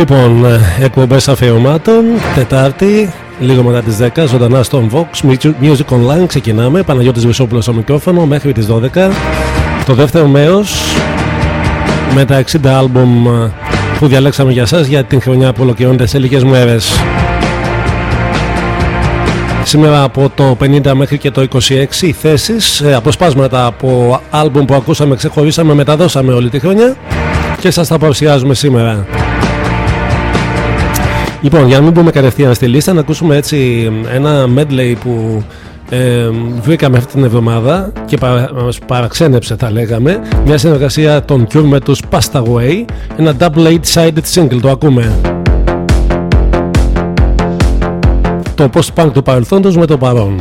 Λοιπόν, εκπομπές αφιερωμάτων, Τετάρτη, λίγο μετά τις 10, ζωντανά στον Vox Music Online. Ξεκινάμε. Παναγιώτης Βυσόπουλος στο μικρόφωνο μέχρι τις 12. Το δεύτερο μέρος με τα 60 άλμπουμ που διαλέξαμε για σας για την χρονιά που ολοκληρώνεται σε λίγες μέρες. Σήμερα από το 50 μέχρι και το 26 οι θέσεις, ε, αποσπάσματα από άλμπουμ που ακούσαμε, ξεχωρίσαμε, μεταδώσαμε όλη τη χρονιά και σας τα παρουσιάζουμε σήμερα. Λοιπόν, για να μην μπούμε κατευθείαν στη λίστα, να ακούσουμε έτσι ένα medley που ε, βρήκαμε αυτή την εβδομάδα και παρα, μας παραξένεψε θα λέγαμε. Μια συνεργασία των Cure με τους Pastaway ένα double eight-sided single, το ακούμε. Το post-punk του παρελθόντος με το παρόν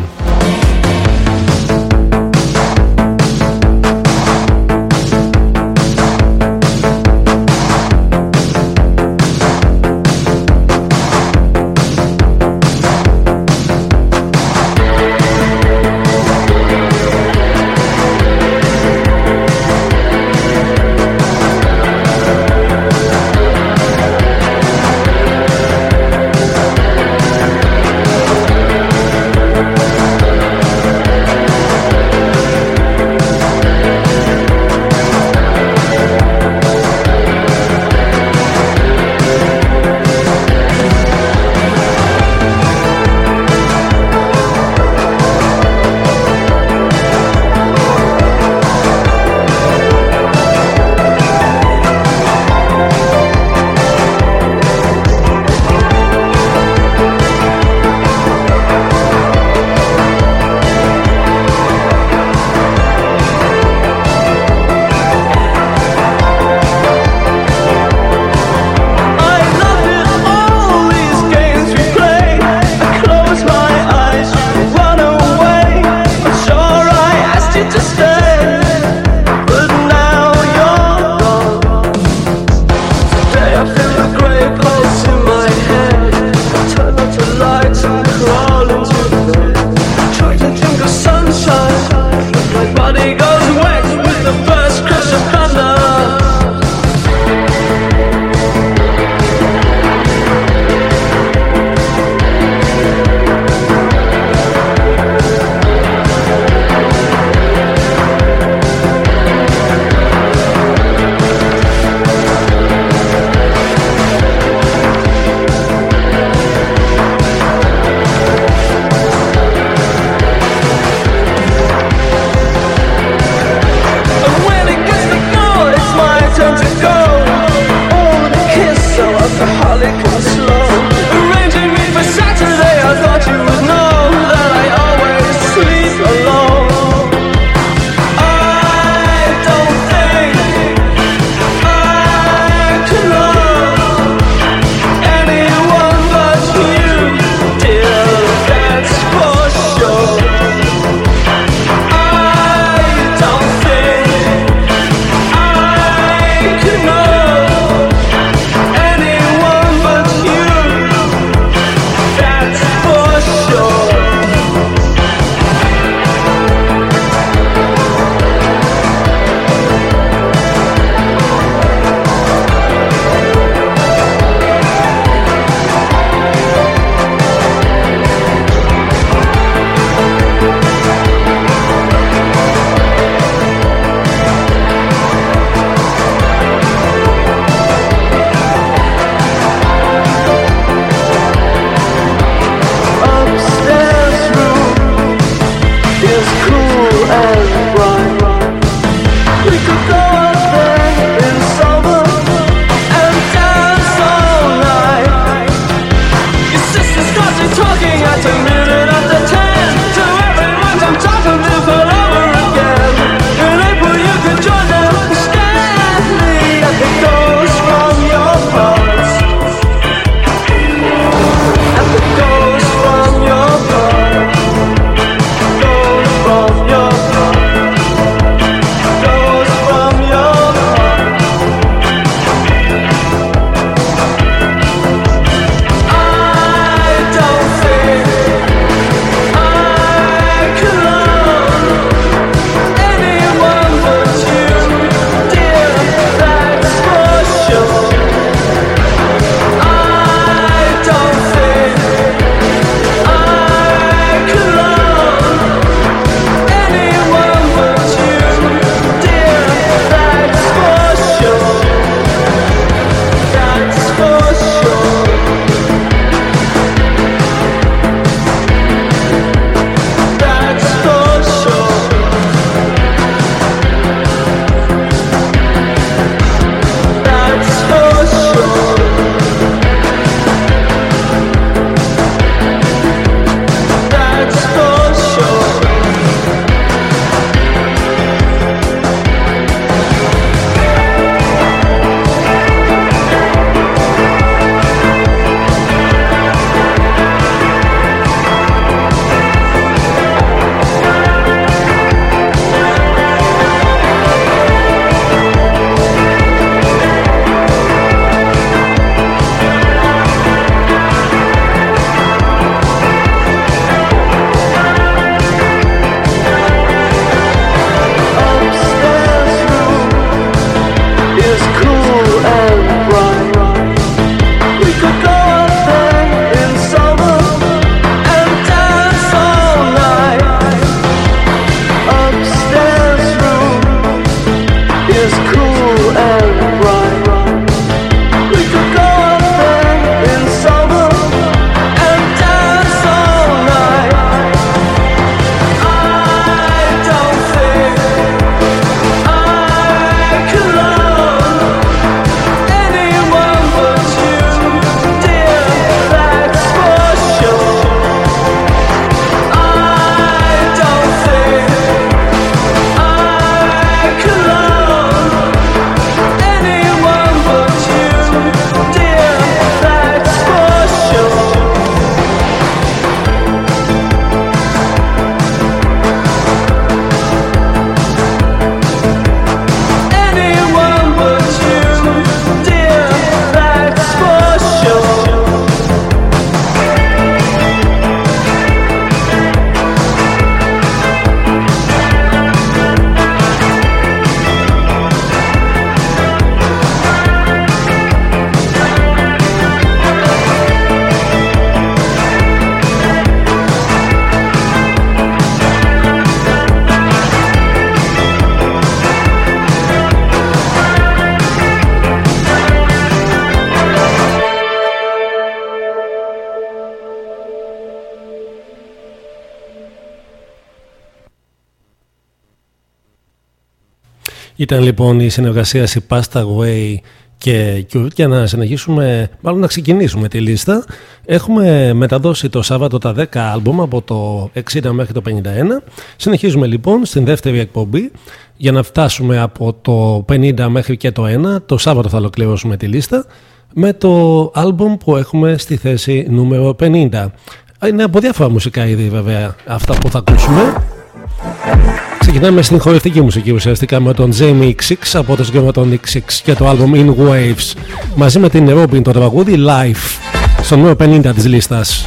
Ήταν λοιπόν η συνεργασία η Pasta Way και Cure και να συνεχίσουμε, μάλλον να ξεκινήσουμε τη λίστα. Έχουμε μεταδώσει το Σάββατο τα 10 άλμπουμ από το 60 μέχρι το 51. Συνεχίζουμε λοιπόν στην δεύτερη εκπομπή για να φτάσουμε από το 50 μέχρι και το 1. Το Σάββατο θα ολοκληρώσουμε τη λίστα με το άλμπουμ που έχουμε στη θέση νούμερο 50. Είναι από διάφορα μουσικά είδη βέβαια αυτά που θα ακούσουμε. Ξεκινάμε στην χορευτική μουσική ουσιαστικά με τον Jamie X6 από το συγκεκριμένο τον X6 και το album In Waves μαζί με την Robin το τραγούδι Life στο νούμερο 50 της λίστας.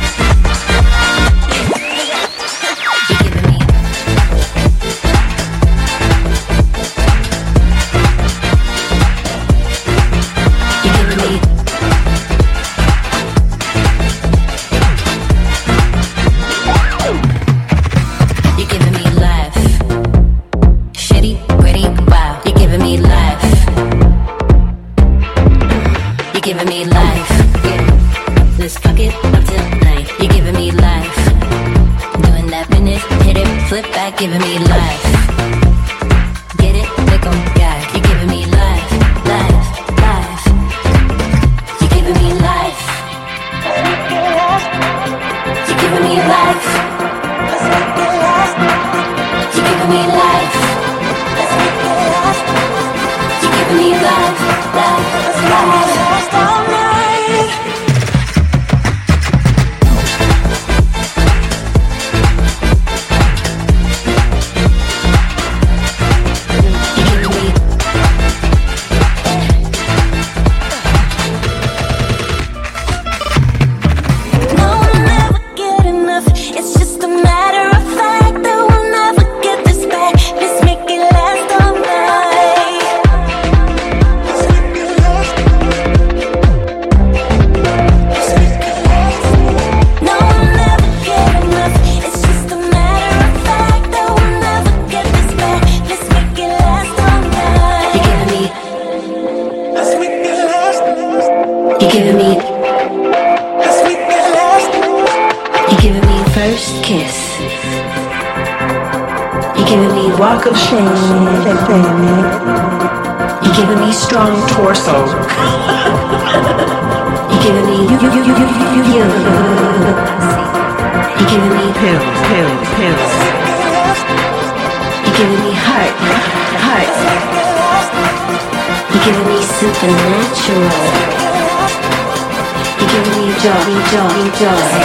Joy.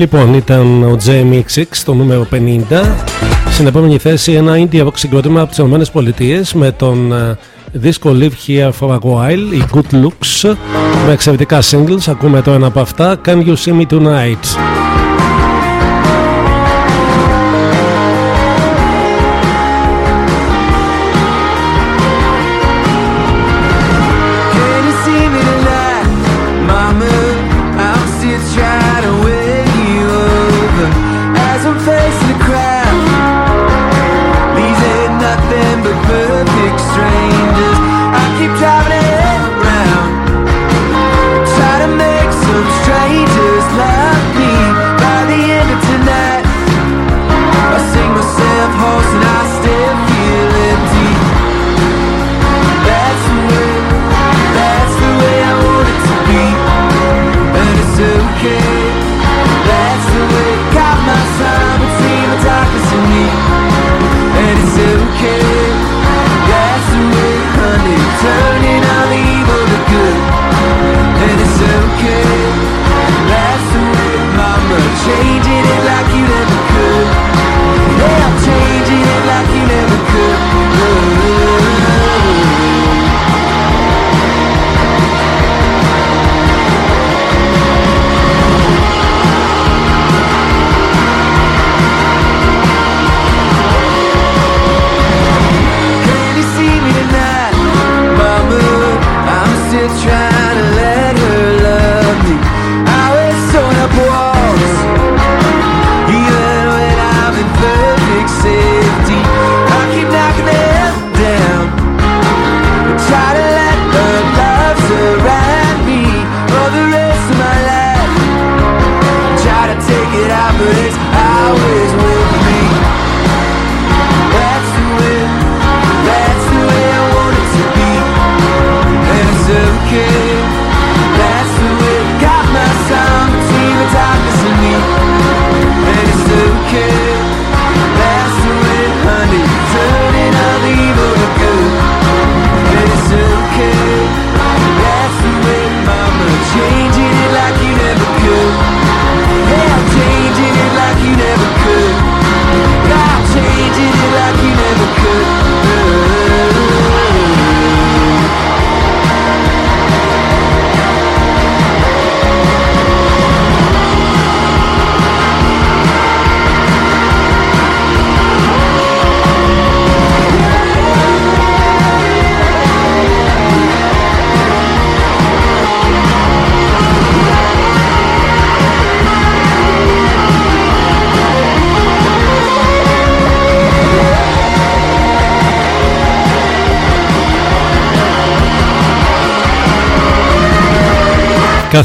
Λοιπόν, ήταν ο Jamie X στο νούμερο 50. Στην επόμενη θέση ένα indie rock συγκρότημα από τις ΗΠΑ με τον ε, δίσκο Live Here for a While, η Good Looks, με εξαιρετικά singles. Ακούμε το ένα από αυτά, Can You See Me Tonight;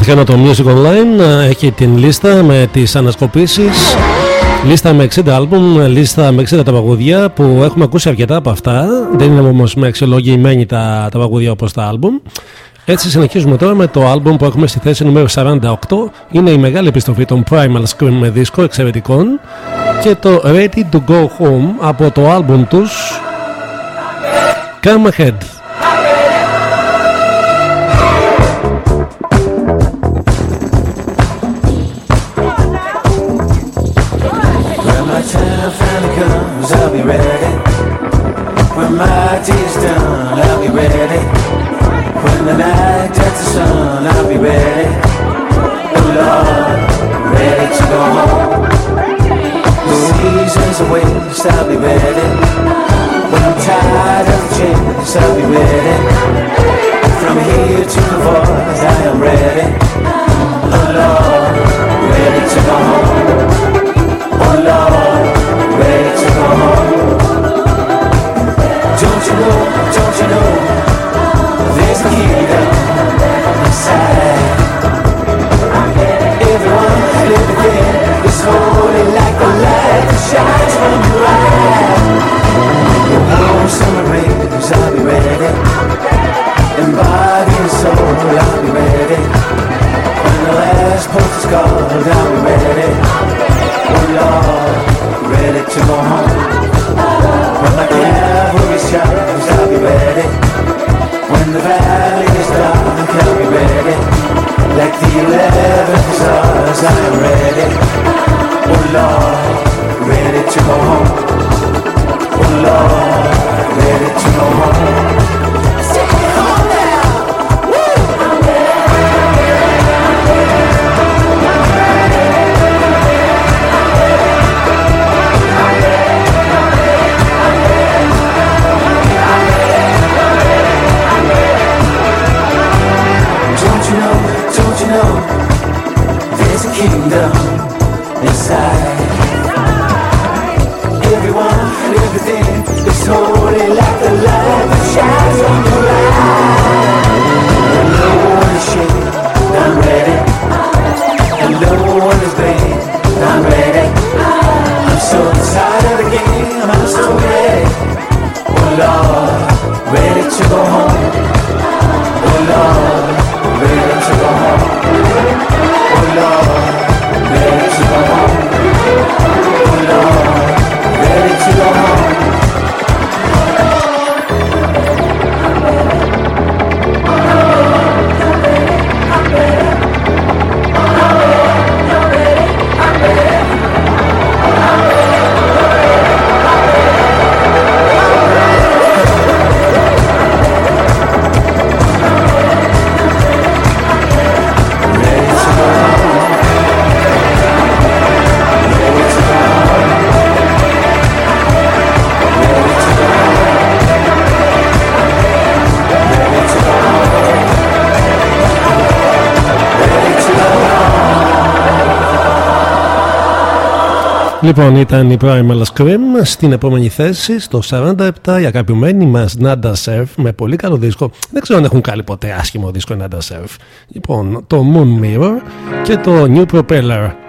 Κάθε χρόνο το Music Online ε, έχει την λίστα με τις ανασκοπήσεις. Λίστα με 60 άλμπουμ, λίστα με 60 τα παγουδιά που έχουμε ακούσει αρκετά από αυτά. Δεν είναι όμως με αξιολογημένοι τα, τα παγουδιά όπως τα άλμπουμ. Έτσι συνεχίζουμε τώρα με το άλμπουμ που έχουμε στη θέση νούμερο 48 Είναι η μεγάλη επιστροφή των Primal Scream με δίσκο εξαιρετικών. Και το Ready to Go Home από το άλμπουμ τους. Come Ahead Λοιπόν, ήταν η Primal Scream στην επόμενη θέση, στο 47, η αγαπημένη μας Nada Surf με πολύ καλό δίσκο. Δεν ξέρω αν έχουν κάνει ποτέ άσχημο δίσκο η Nada Surf. Λοιπόν, το Moon Mirror και το New Propeller.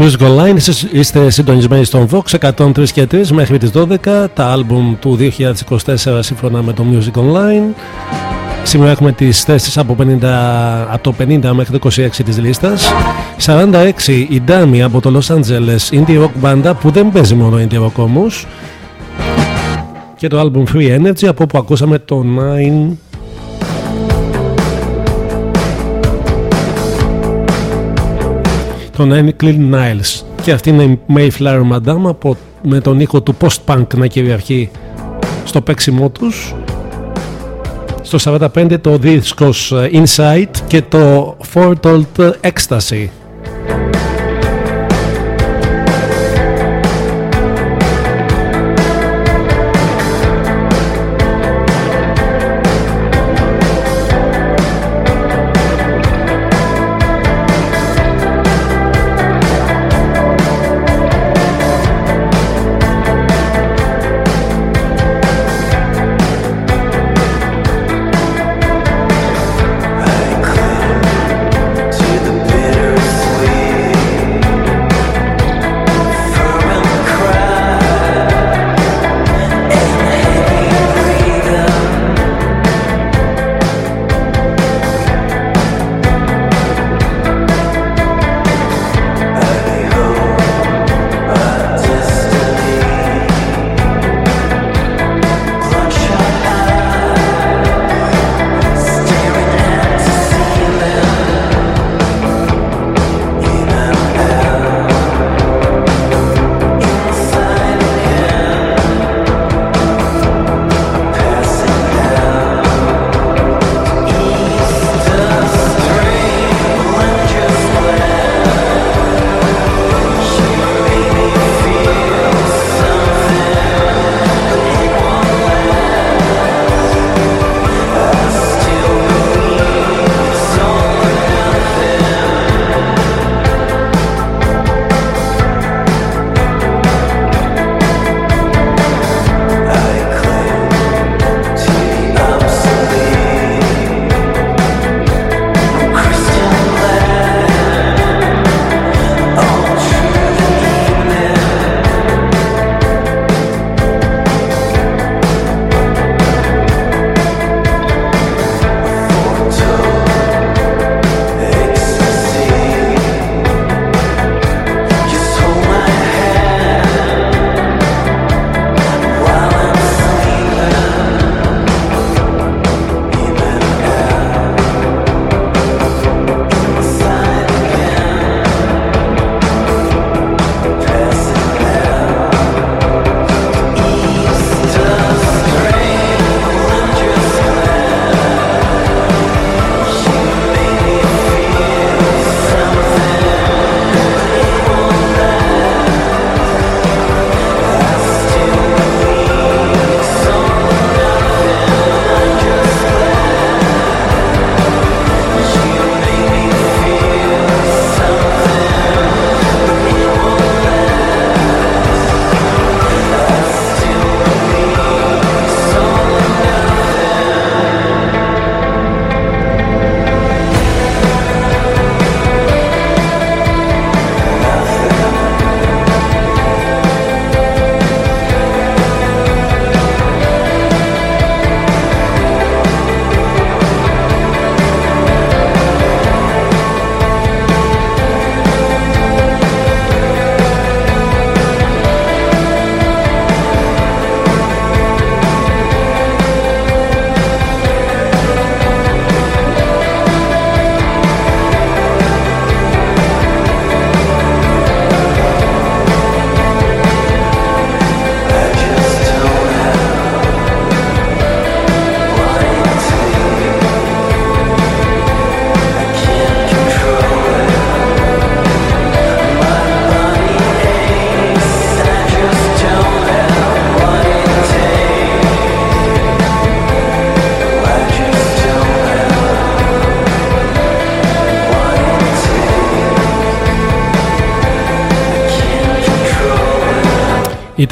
Music Online. Είστε συντονισμένοι στον Vox 103 και 3 μέχρι τις 12. Τα άλμπουμ του 2024 σύμφωνα με το Music Online. Σήμερα έχουμε τις θέσεις από, 50, από το 50 μέχρι το 26 της λίστας. 46 η Dami από το Los Angeles Indie Rock Banda που δεν παίζει μόνο Indie Rock όμως. Και το album Free Energy από όπου ακούσαμε το 9 τον Clean Niles. Και αυτή είναι η Mayflower Madame από, με τον ήχο του post-punk να κυριαρχεί στο παίξιμό τους. Στο 45 το δίσκος Insight και το Foretold Ecstasy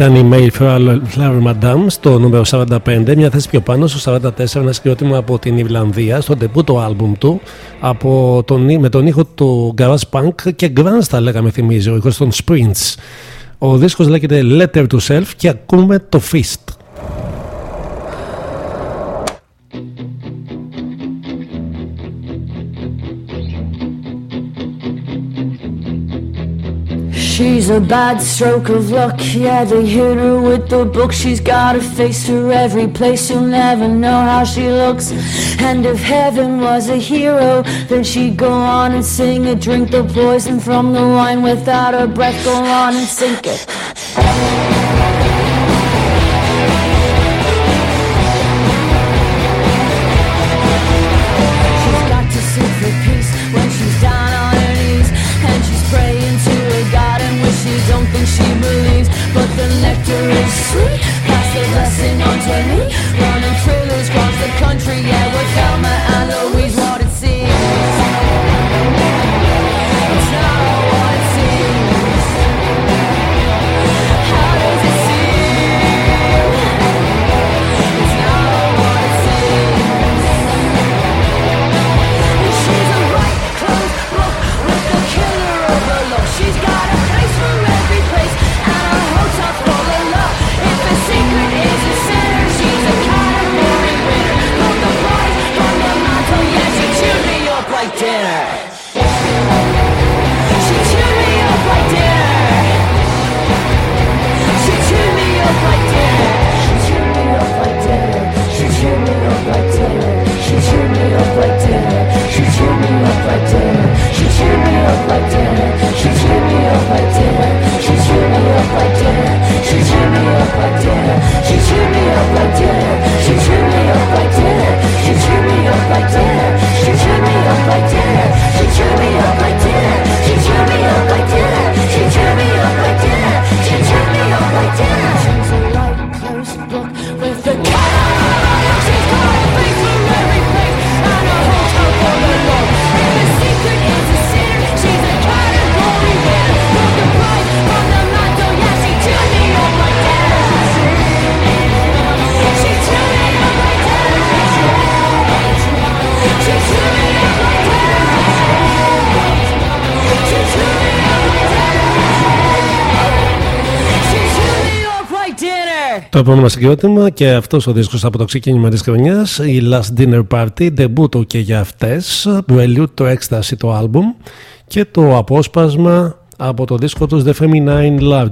Ήταν η Mayflower Madame στο νούμερο 45, μια θέση πιο πάνω στο 44, ένα συγκρότημα από την Ιρλανδία, στο το άλμπουμ του, από τον, με τον ήχο του Garage Punk και Grunge θα λέγαμε θυμίζει, ο ήχος των Sprints. Ο δίσκος λέγεται Letter to Self και ακούμε το Fist. A bad stroke of luck, yeah, they hit her with the book. She's gotta face her every place, you'll never know how she looks. And if heaven was a hero, then she'd go on and sing it. Drink the poison from the wine without her breath, go on and sink it. Το επόμενο συγκρότημα και αυτός ο δίσκος από το ξεκίνημα της χρονιάς η Last Dinner Party, debut και για αυτές Prelude το Ecstasy το άλμπουμ και το απόσπασμα από το δίσκο τους The Feminine Love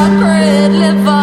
sacred liver.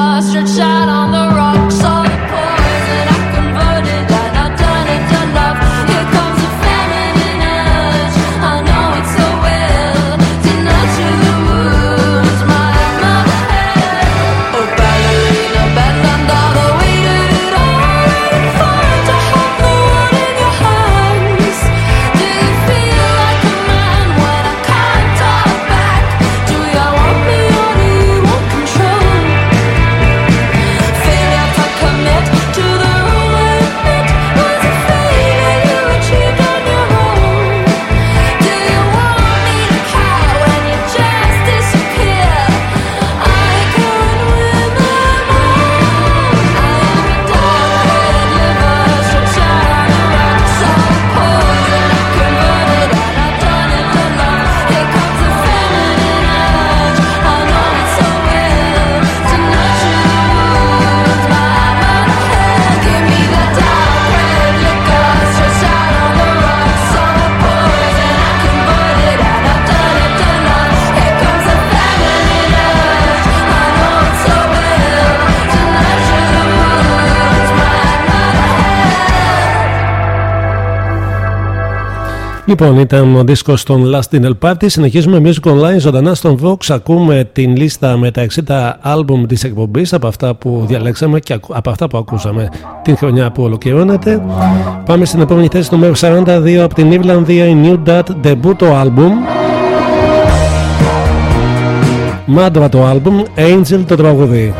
Λοιπόν, ήταν ο δίσκος των Last Dinner Party. Συνεχίζουμε Music Online ζωντανά στον Vox. Ακούμε την λίστα με τα 60 άλμπουμ της εκπομπής από αυτά που διαλέξαμε και από αυτά που ακούσαμε την χρονιά που ολοκληρώνεται. Πάμε στην επόμενη θέση, νούμερο 42 από την Ιρλανδία, η New Dad debut album. Μάντρα το album, Angel το τραγουδί.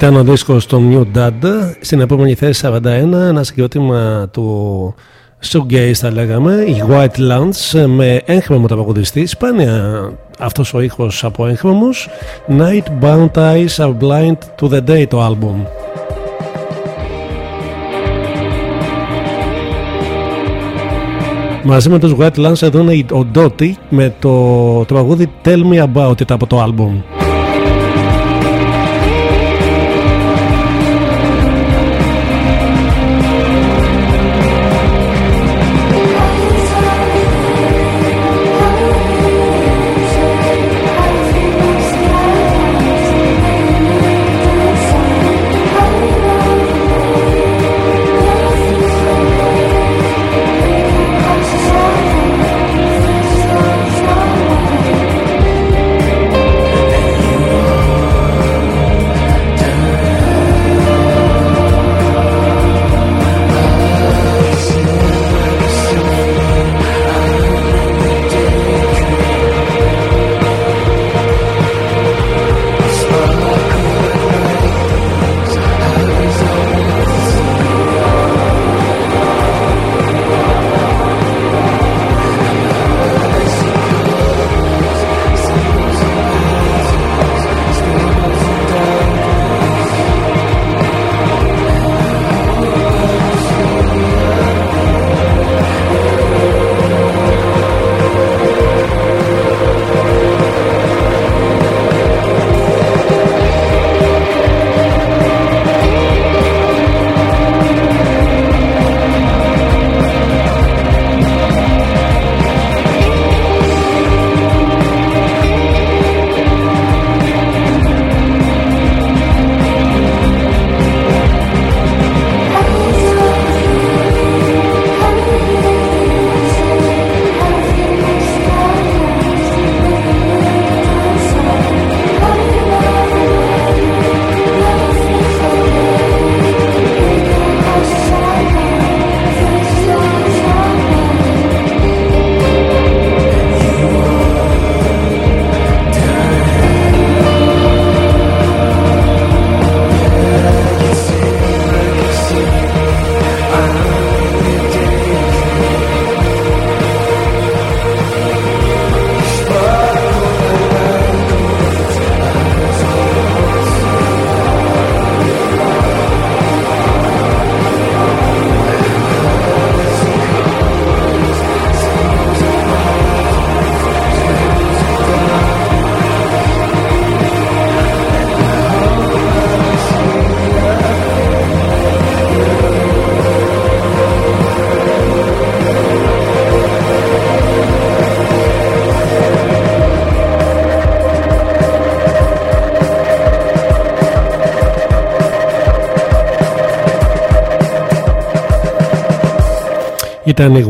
Ήταν ο δίσκος του New Dad. Στην επόμενη θέση 41 ένα συγκρότημα του Shoegaze θα λέγαμε η White Lands με έγχρωμο τραγουδιστή. Σπάνια αυτός ο ήχος από έγχρωμους. Night Bound Eyes Are Blind to the Day το album Μαζί με τους White Lands εδώ είναι ο Dottie με το τραγούδι Tell Me About It από το album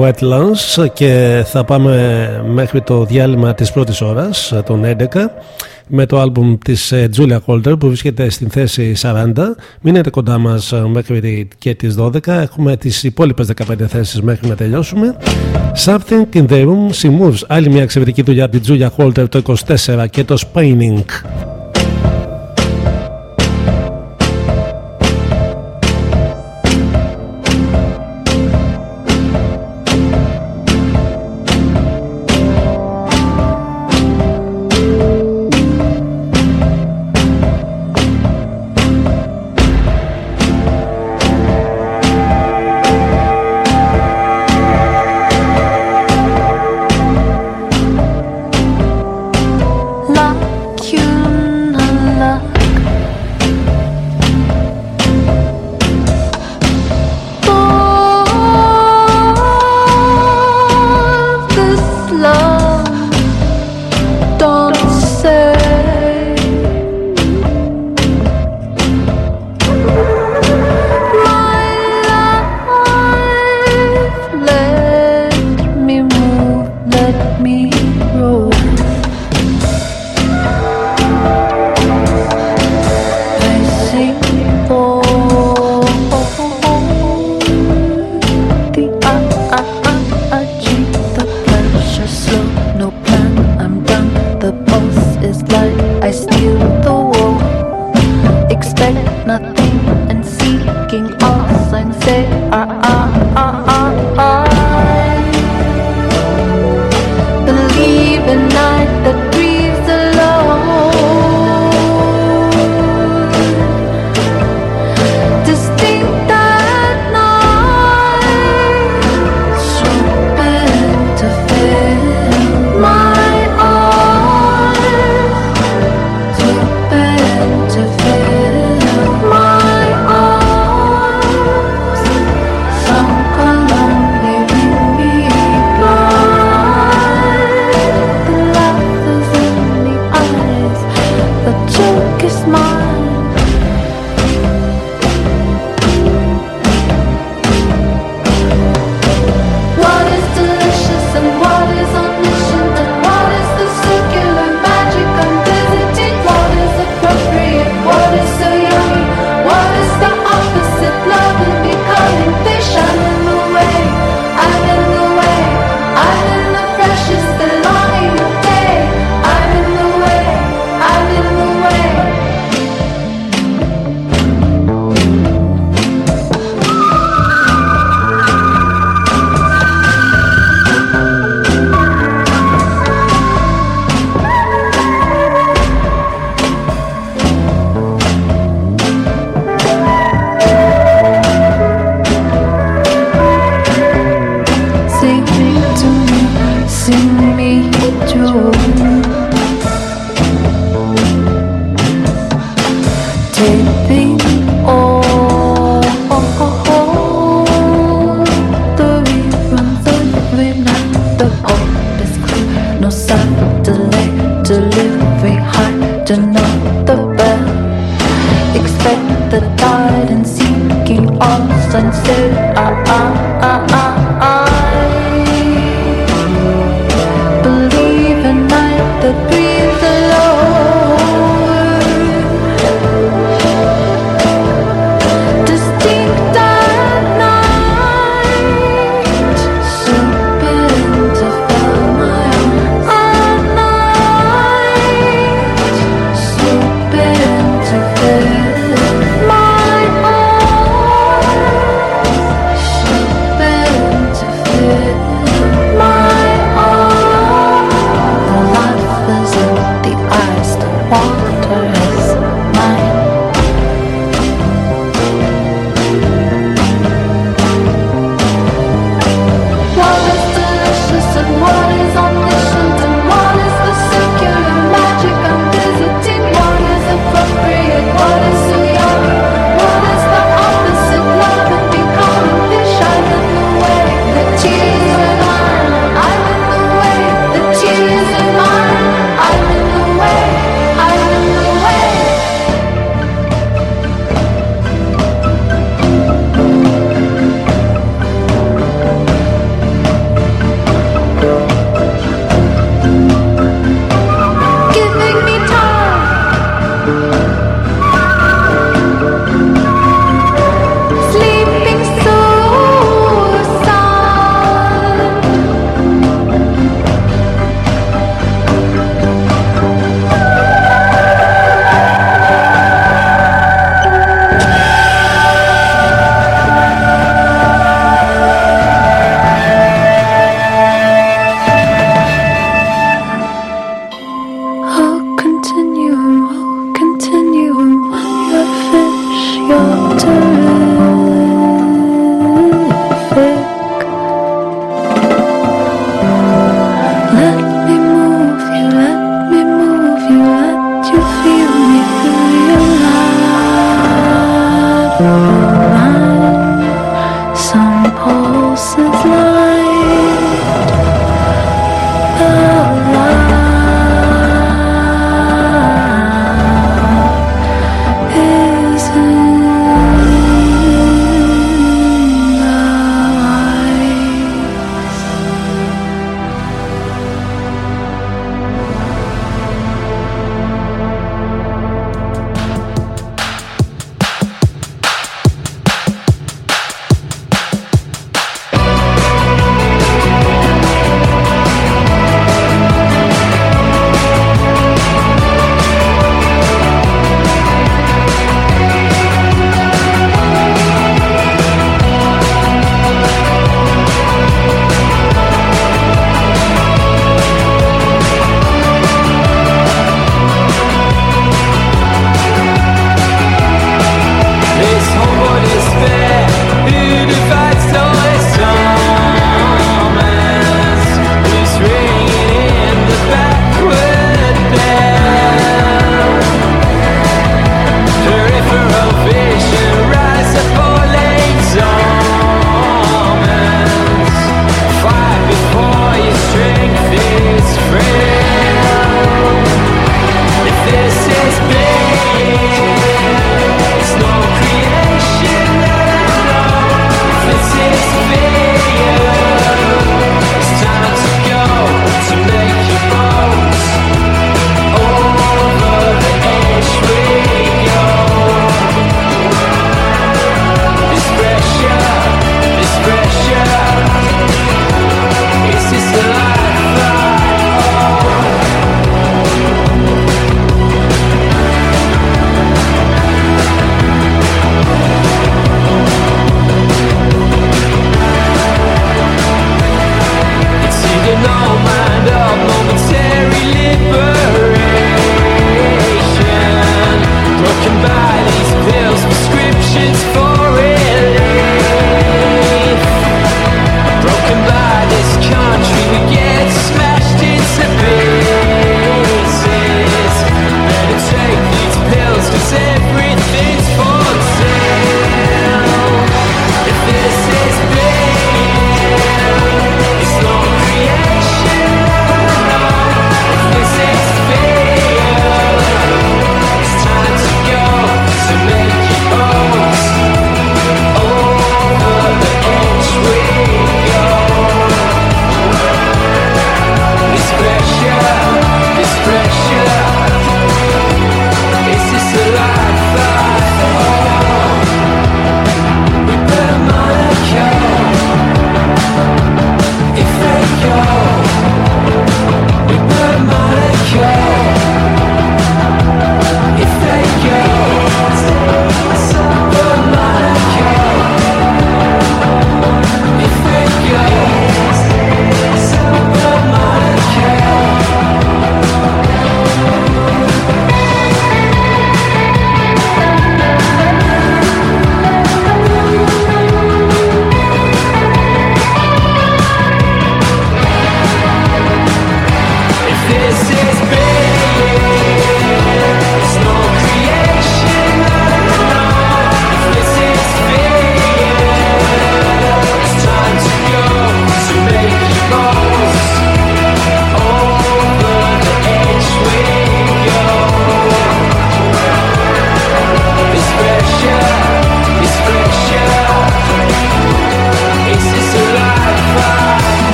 Wetlands και θα πάμε μέχρι το διάλειμμα της πρώτης ώρας, τον 11 με το άλμπουμ της ε, Julia Holter που βρίσκεται στην θέση 40 μείνετε κοντά μας ε, μέχρι και τις 12 έχουμε τις υπόλοιπες 15 θέσεις μέχρι να τελειώσουμε. Something in the Room She Moves. Άλλη μια εξαιρετική δουλειά από την Julia Holter το 24 και το Spaining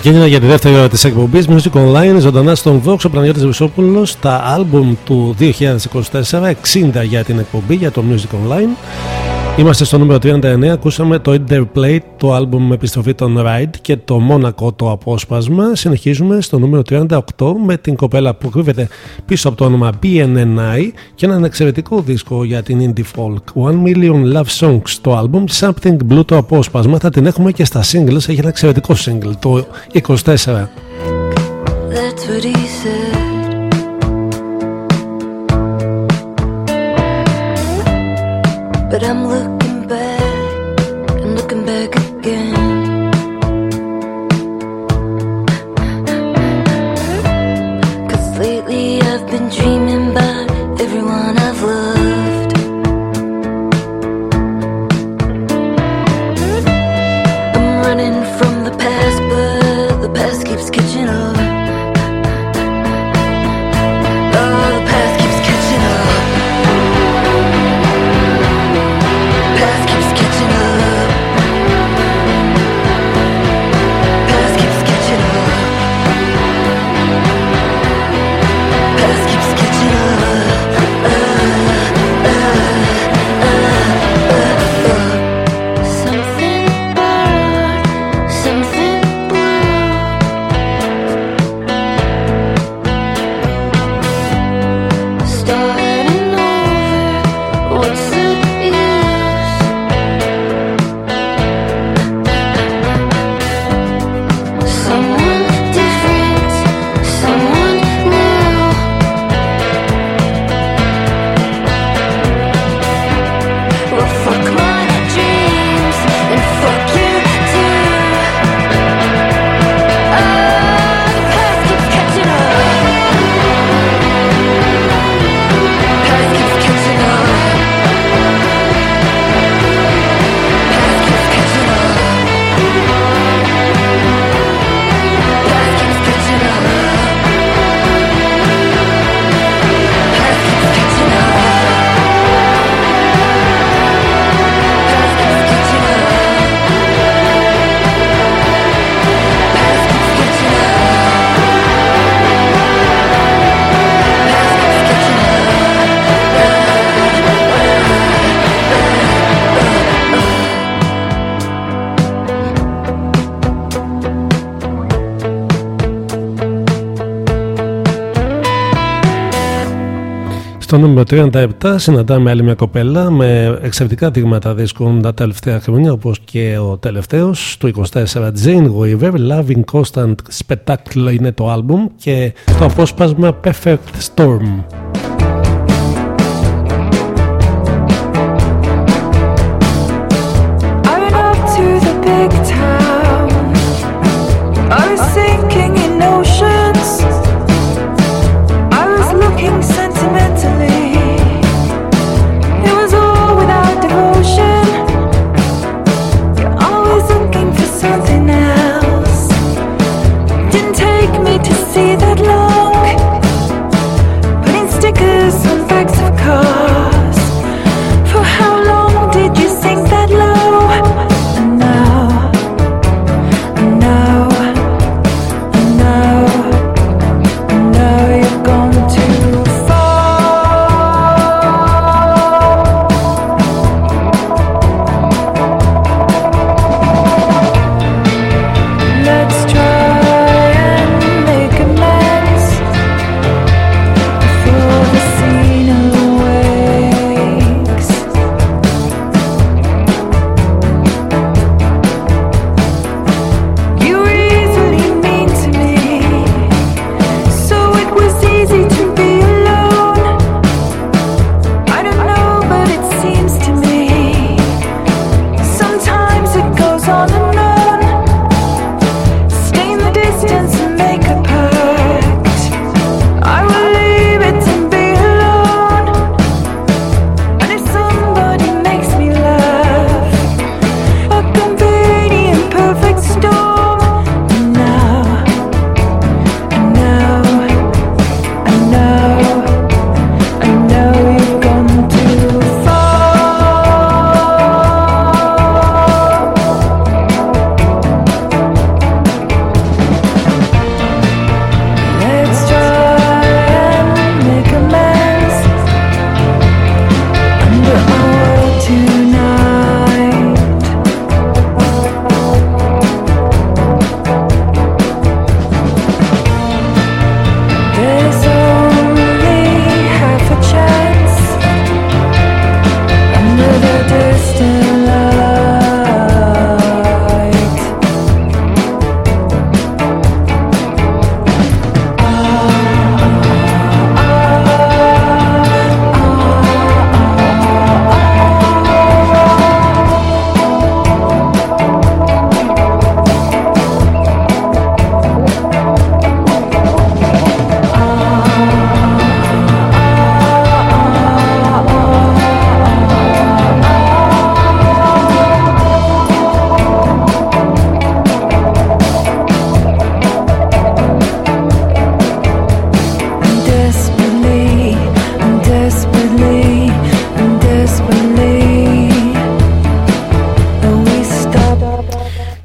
Ξεκίνηνα για τη δεύτερη ώρα της εκπομπής Music Online ζωντανά στον Vox ο Παναγιώτης Βυσόπουλος τα άλμπουμ του 2024 60 για την εκπομπή για το Music Online Είμαστε στο νούμερο 39, ακούσαμε το Interplay, το άλμπουμ με επιστροφή των Ride και το Μόνακο το απόσπασμα. Συνεχίζουμε στο νούμερο 38 με την κοπέλα που κρύβεται πίσω από το όνομα BNNI και έναν εξαιρετικό δίσκο για την Indie Folk. One Million Love Songs το άλμπουμ, Something Blue το απόσπασμα. Θα την έχουμε και στα singles, έχει ένα εξαιρετικό single, το 24. I'm looking Στο νούμερο 37 συναντάμε άλλη μια κοπέλα με εξαιρετικά δείγματα δίσκων τα τελευταία χρόνια όπως και ο τελευταίος του 24 Jane Weaver Loving Constant Spectacle είναι το άλμπουμ και το απόσπασμα Perfect Storm.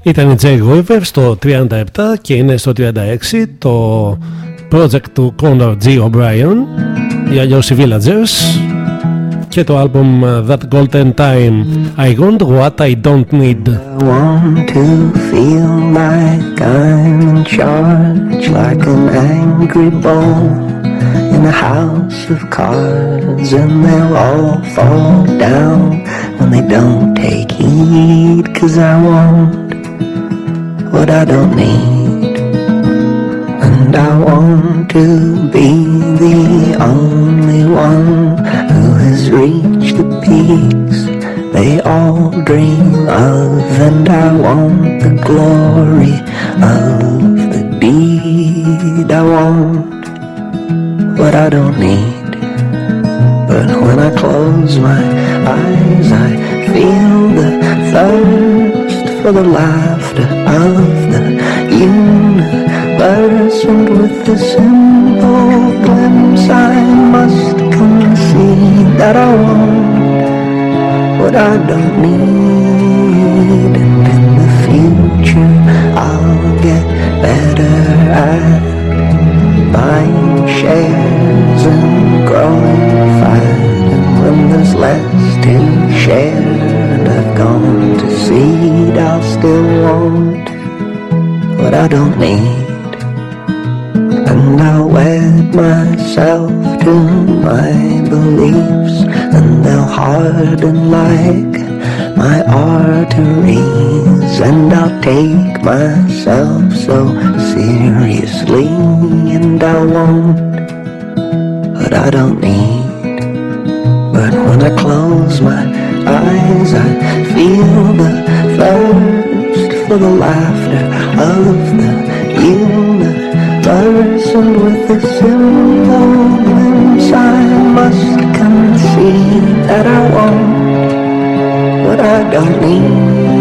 Ήταν η Jay Weaver στο 37 και είναι στο 36 το project του Conor G. O'Brien ή αλλιώς οι Villagers και το album That Golden Time I Want What I Don't Need I want to feel like I'm in charge Like an angry bull in a house of cards And they'll all fall down when they don't take heed Cause I want what I don't need. And I want to be the only one who has reached the peaks they all dream of. And I want the glory of the deed. I want what I don't need. But when I close my eyes, I feel the thirst for the of the universe and with the simple glimpse I must concede that I want what I don't need. And in the future I'll get better at buying shares and growing fat and when there's less to share I've gone to seed I'll still want what I don't need. And I'll wed myself to my beliefs and they'll harden like my arteries. And I'll take myself so seriously and I want what I don't need. But when I close my eyes I feel the thirst for the laughter of the universe. And with a simple glimpse I must concede that I want what I don't need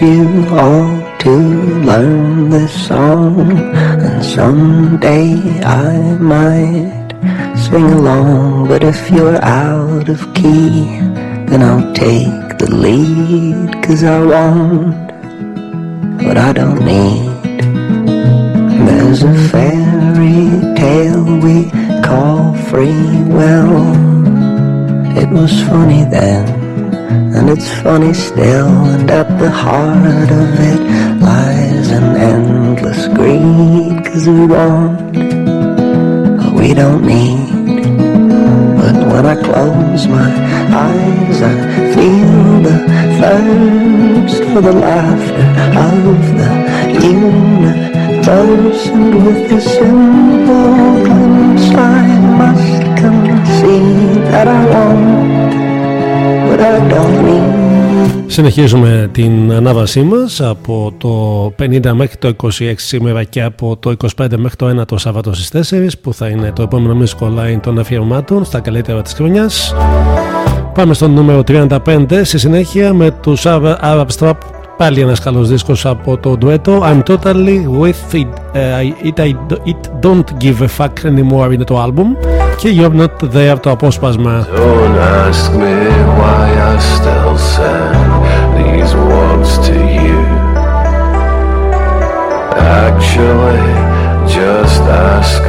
you all to learn this song And someday I might sing along. But if you're out of key Then I'll take the lead Cause I want what I don't need. There's a fairy tale we call free will. It was funny then and it's funny still, and at the heart of it lies an endless greed. Cause we want what we don't need. But when I close my eyes, I feel the thirst for the laughter of the universe. And with a simple glimpse, I must concede that I want Συνεχίζουμε την ανάβασή μας από το 50 μέχρι το 26 σήμερα και από το 25 μέχρι το 1 το Σάββατο στις 4 που θα είναι το επόμενο Music Online των αφιερωμάτων στα καλύτερα της χρονιάς. Πάμε στο νούμερο 35 στη συνέχεια με τους Arab Strap πάλι ένας καλός δίσκος από το ντουέτο I'm totally with it, uh, it, I, it don't give a fuck anymore είναι το album και You're Not There το απόσπασμα Don't ask me why I still send these words to you. Actually, just ask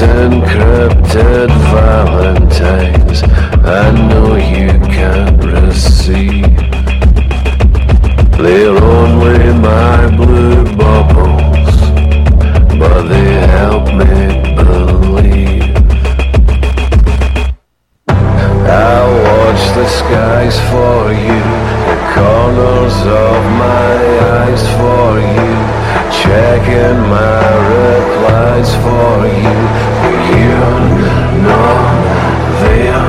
Encrypted valentines, I know you can't receive. They're only my blue bubbles, but they help me believe. I watch the skies for you, corners of my eyes for you, checking my replies for you. But you know them.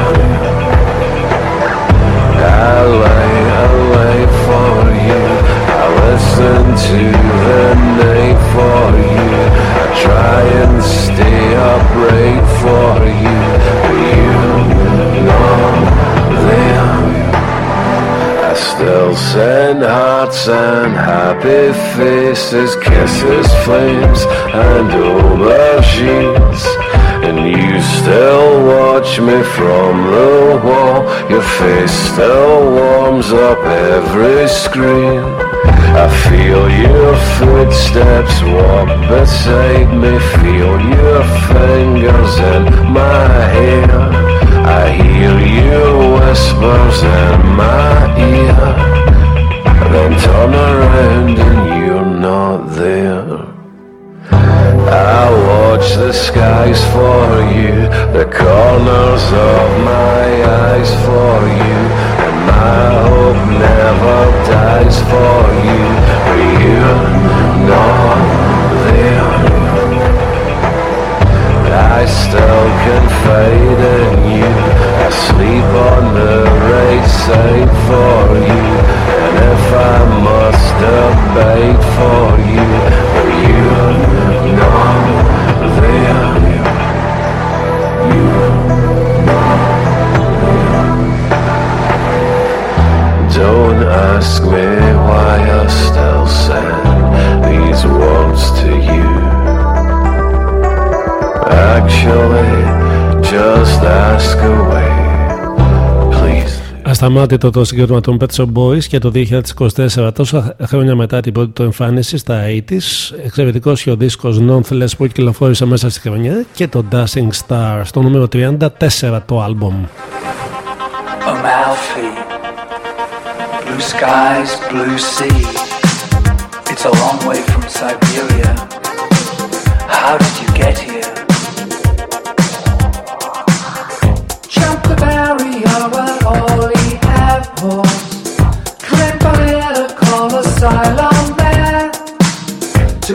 I lay, I lay for you. I listen to the night for you. I try and stay up late for you. Not there. glowing hearts and happy faces, kisses, flames, and aubergines. And you still watch me from the wall. Your face still warms up every screen. I feel your footsteps walk beside me, feel your fingers in my hair. I hear your whispers in my ear. Then turn around and you're not there. I watch the skies for you The corners of my eyes for you. And my hope never dies for you. But you're not Ασταμάτητο το συγκρότημα των Pet Shop Boys και το 2024, τόσα χρόνια μετά την πρώτη του εμφάνιση στα 80s, εξαιρετικός και ο δίσκος Nonetheless που κυκλοφόρησε μέσα στη χρονιά και το Dancing Star στο νούμερο 34 το άλμπομ. Amalfi, blue skies, blue sea. It's a long way from Siberia. How did you get here?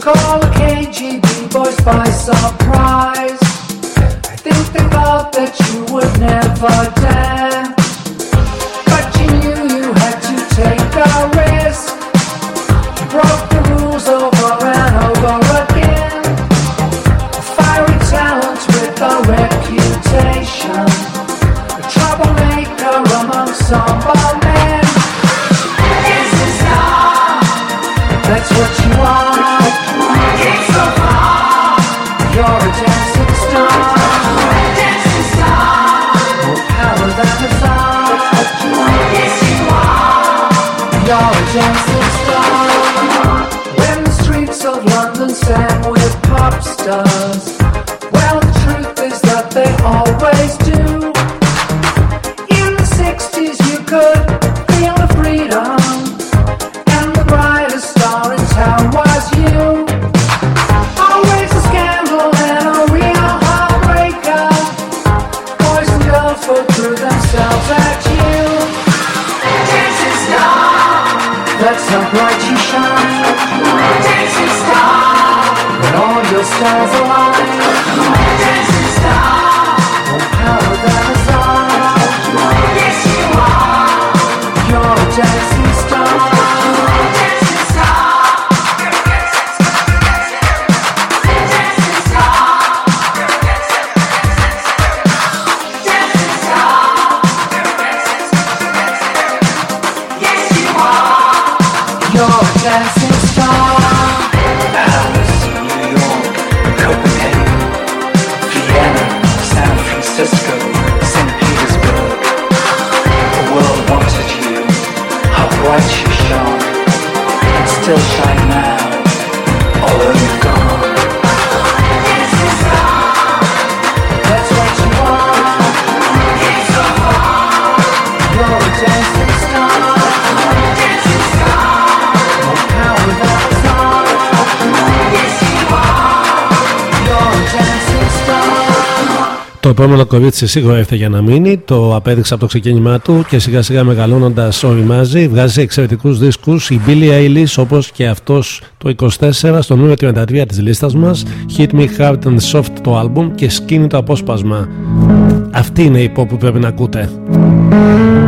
Took all the KGB boys by surprise. I think they thought that you would never dare. Το επόμενο κορίτσι σίγουρα ήρθε για να μείνει. Το απέδειξε από το ξεκίνημά του και σιγά σιγά μεγαλώνοντας οριμάζει. Βγάζει εξαιρετικούς δίσκους. Η Billie Eilish όπως και αυτός το 24 στο νούμερο 33 της λίστας μας. Hit Me Hard and Soft το album και σκύνει το απόσπασμα. Αυτή είναι η pop που πρέπει να ακούτε.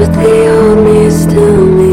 but they all miss to me.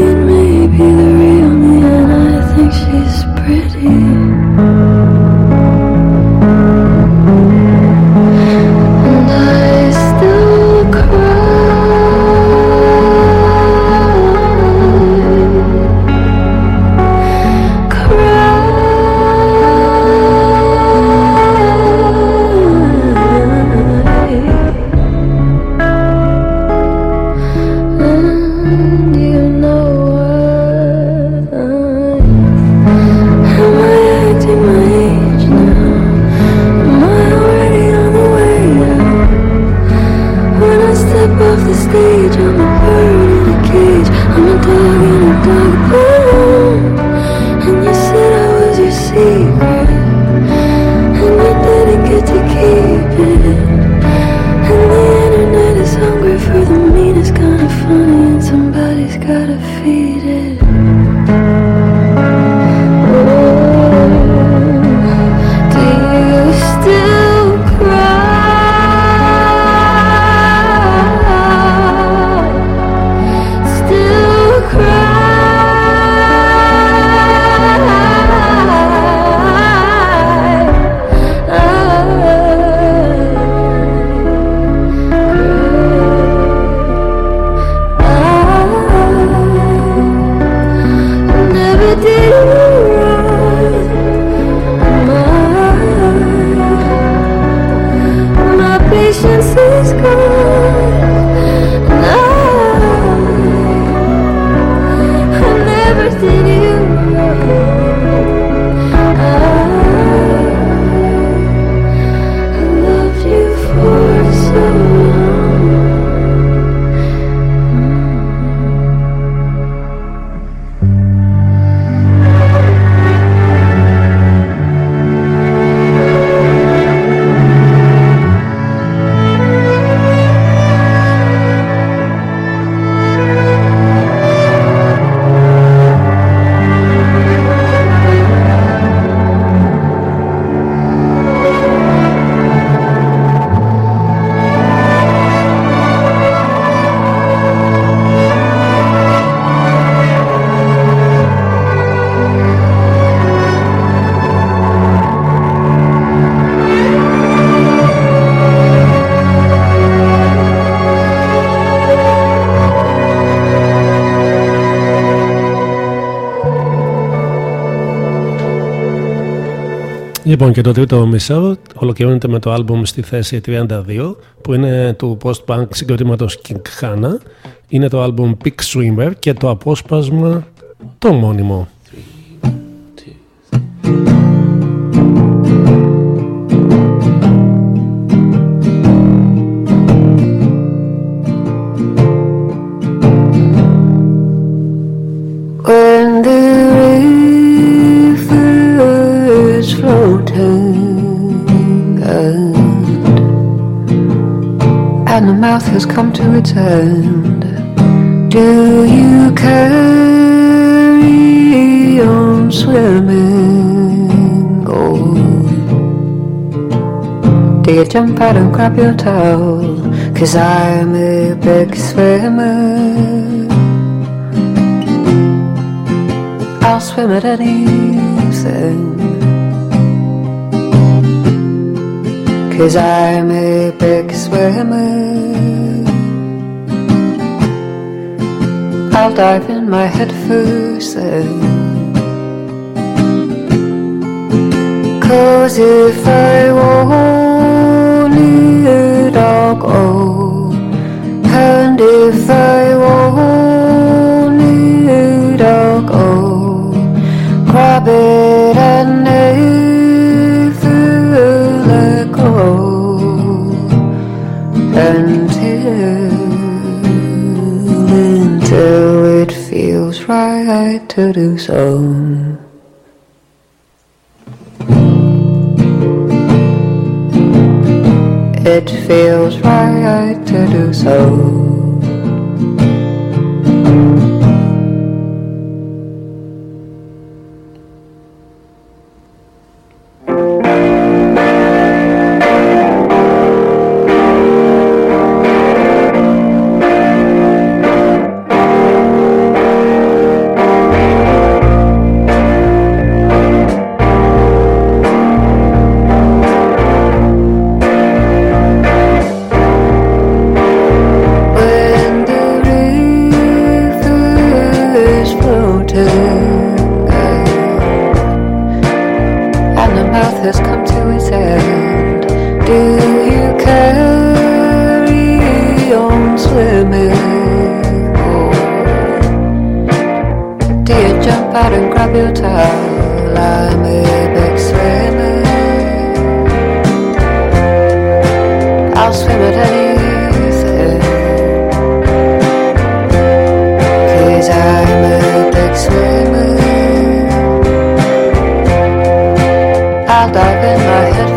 Λοιπόν, και το τρίτο μισό ολοκληρώνεται με το άλμπουμ στη θέση 32, που είναι του post-punk συγκροτήματος King Hanna. Είναι το άλμπουμ Peak Swimmer και το απόσπασμα το μόνιμο. Has come to its end, do you carry on swimming? Or do you jump out and grab your towel? Cause I'm a big swimmer. I'll swim at anything. Cause I'm a big swimmer. I'll dive in my head first thing. Cause if I won't it, I'll go. And if to do so. It feels right to do so. wild up in my head.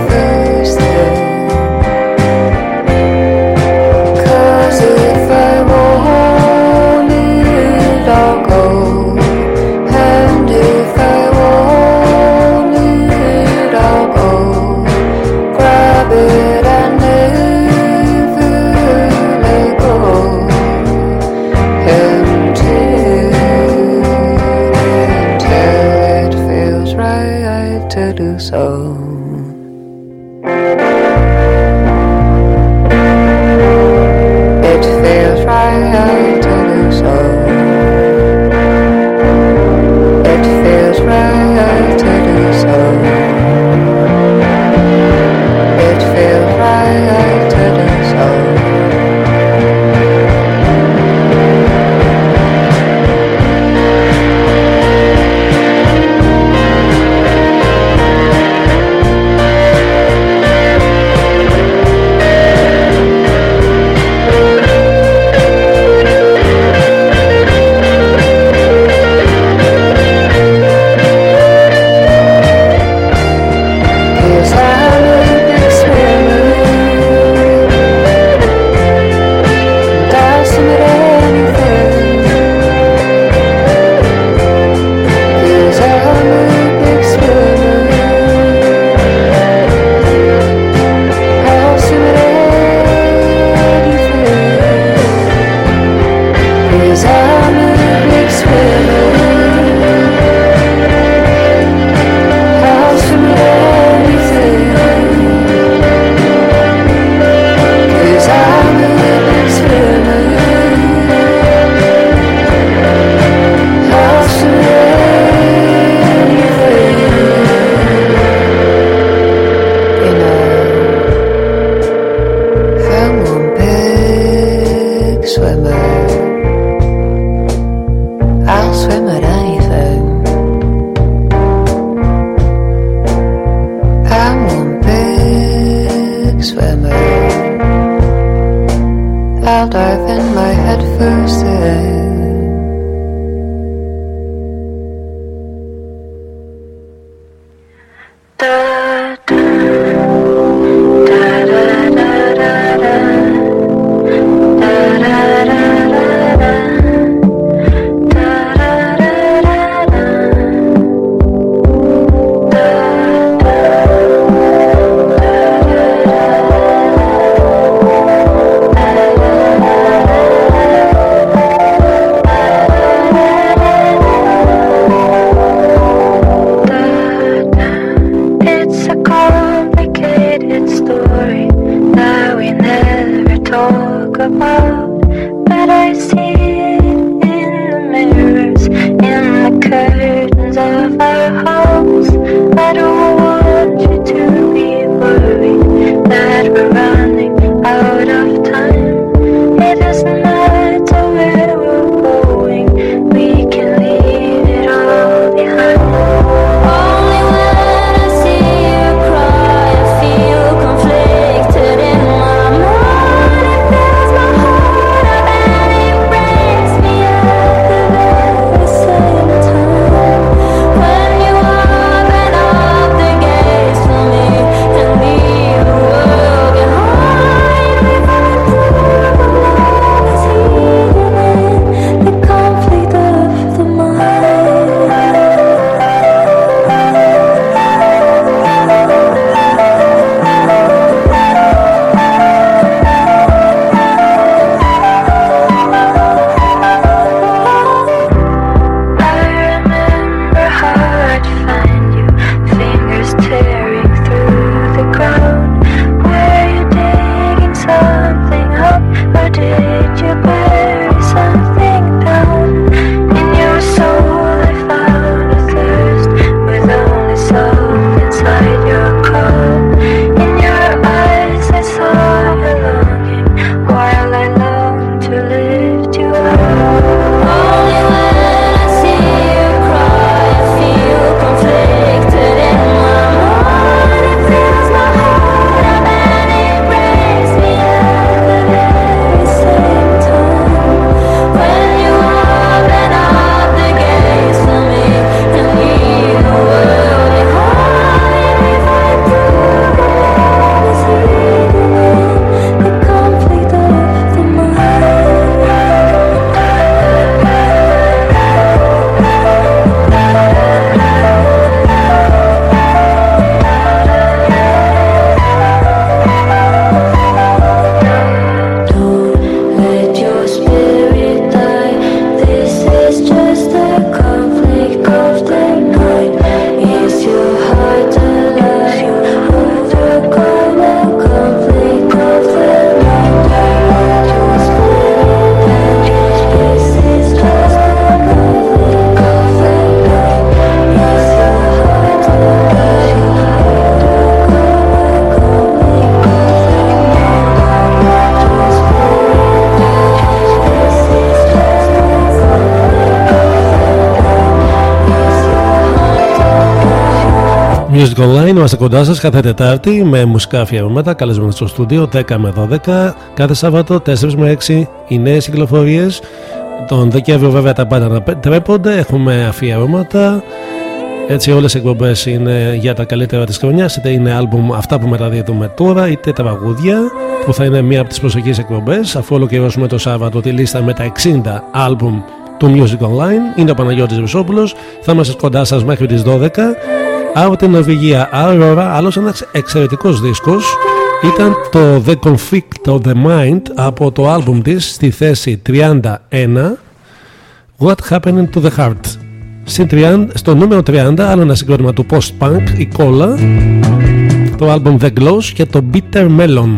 Music Online, είμαστε κοντά σας κάθε Τετάρτη με μουσικά αφιερώματα. Καλεσμένοι στο στούντιο 10 με 12. Κάθε Σάββατο 4 με 6 οι νέες κυκλοφορίες. Τον Δεκέμβριο, βέβαια, τα πάντα ανατρέπονται. Έχουμε αφιερώματα. Έτσι, όλες οι εκπομπές είναι για τα καλύτερα της χρονιάς. Είτε είναι άλμπουμ αυτά που μεταδίδουμε τώρα, είτε τα τραγούδια που θα είναι μία από τις προσοχέ εκπομπές. Αφού ολοκληρώσουμε το Σάββατο τη λίστα με τα 60 άλμπουμ του Music Online. Είναι ο Παναγιώτης Βυσόπουλος. Θα είμαστε κοντά σας μέχρι τις 12. Από την Νορβηγία, Aurora, άλλος ένας εξαιρετικός δίσκος. Ήταν το The Conflict of the Mind από το άλμπουμ της στη θέση 31 What Happened to the Heart. Στην 30, στο νούμερο 30 άλλο ένα συγκρότημα του post-punk, η Cola, το άλμπουμ The Glows και το Bitter Melon.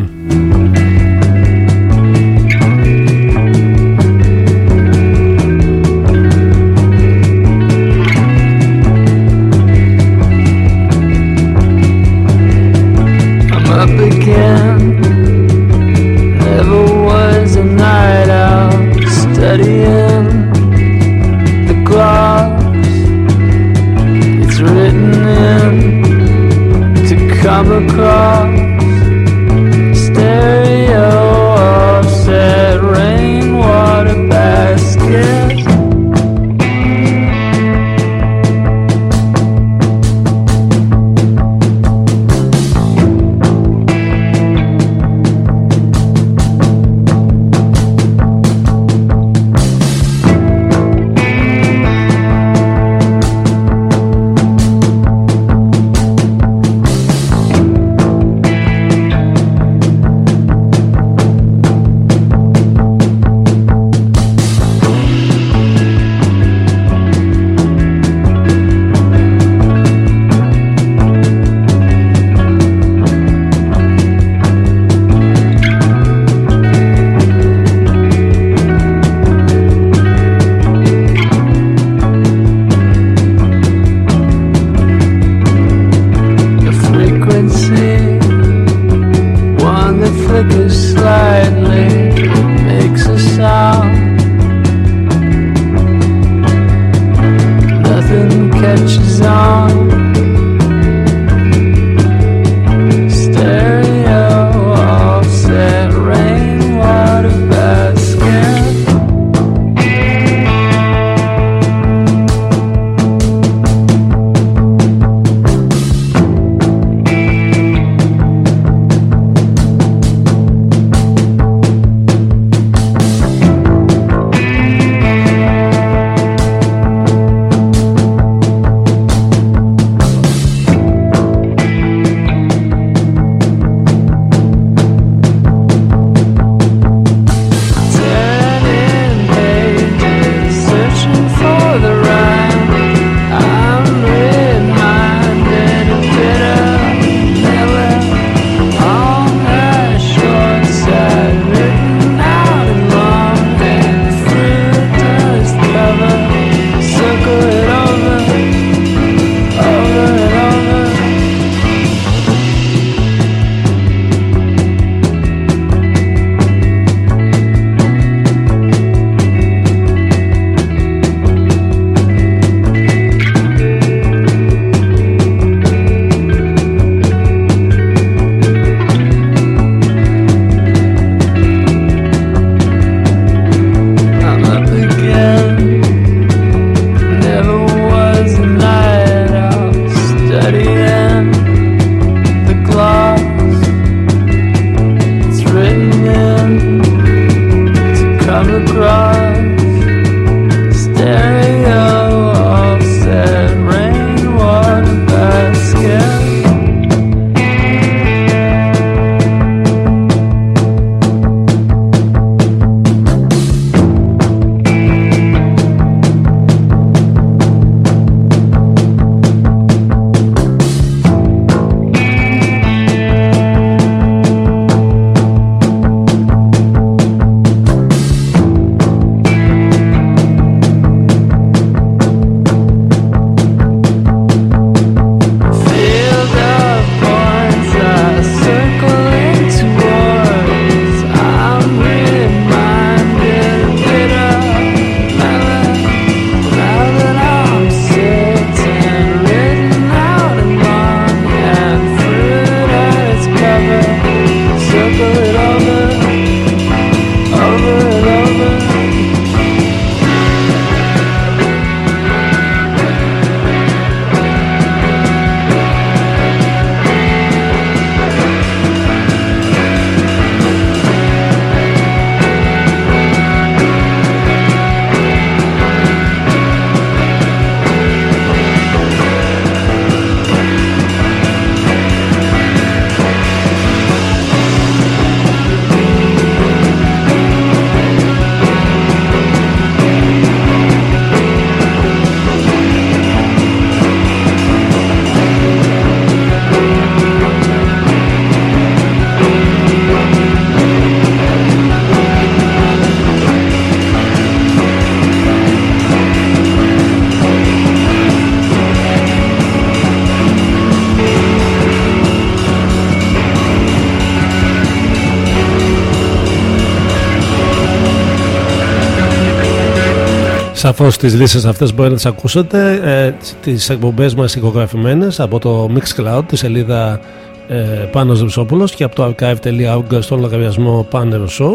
Σαφώ τι λύσεις αυτές μπορεί να τις ακούσετε. Ε, τις εκπομπές μας ηχογραφημένες από το Mixcloud, τη σελίδα ε, Πάνος Ρουσόπουλος και από το archive.org στον λογαριασμό Panel Show.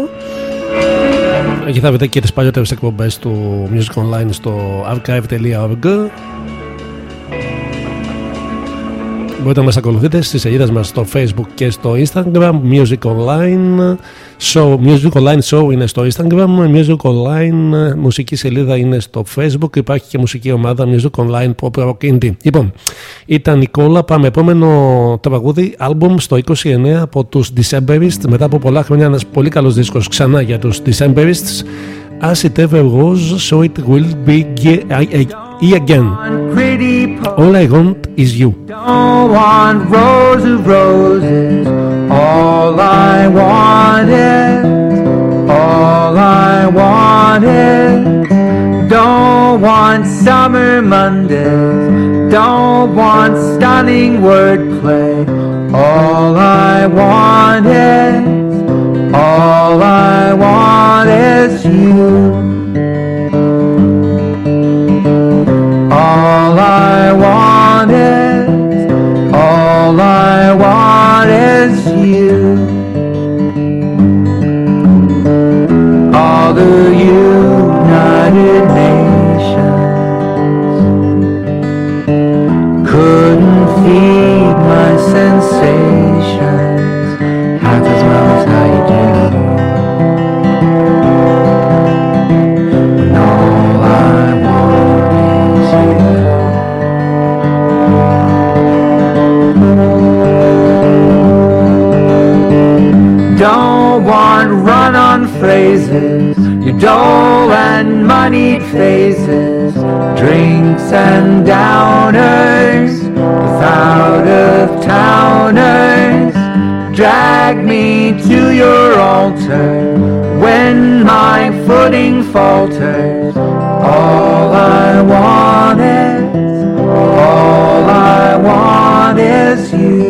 Εκεί θα βρείτε και τις παλιότερες εκπομπές του Music Online στο archive.org Μπορείτε να μας ακολουθείτε στις σελίδες μας στο facebook και στο instagram Music Online Show, Music Online Show είναι στο instagram Music Online μουσική σελίδα είναι στο facebook υπάρχει και μουσική ομάδα Music Online Pop Rock Indie Λοιπόν, ήταν η κόλλα πάμε επόμενο τραγούδι album στο 29 από τους Decemberists μετά από πολλά χρόνια ένας πολύ καλός δίσκος ξανά για τους Decemberists As it ever was, so it will be again. All I want is you. Don't want rows of roses. All I want is, all I want is. Don't want summer Mondays. Don't want stunning wordplay. All I want is. All I want is you. All I want want you. All the United Nations couldn't feed my sensations your dole and moneyed faces, drinks and downers, without of towners. Drag me to your altar when my footing falters. All I want is, all I want is you.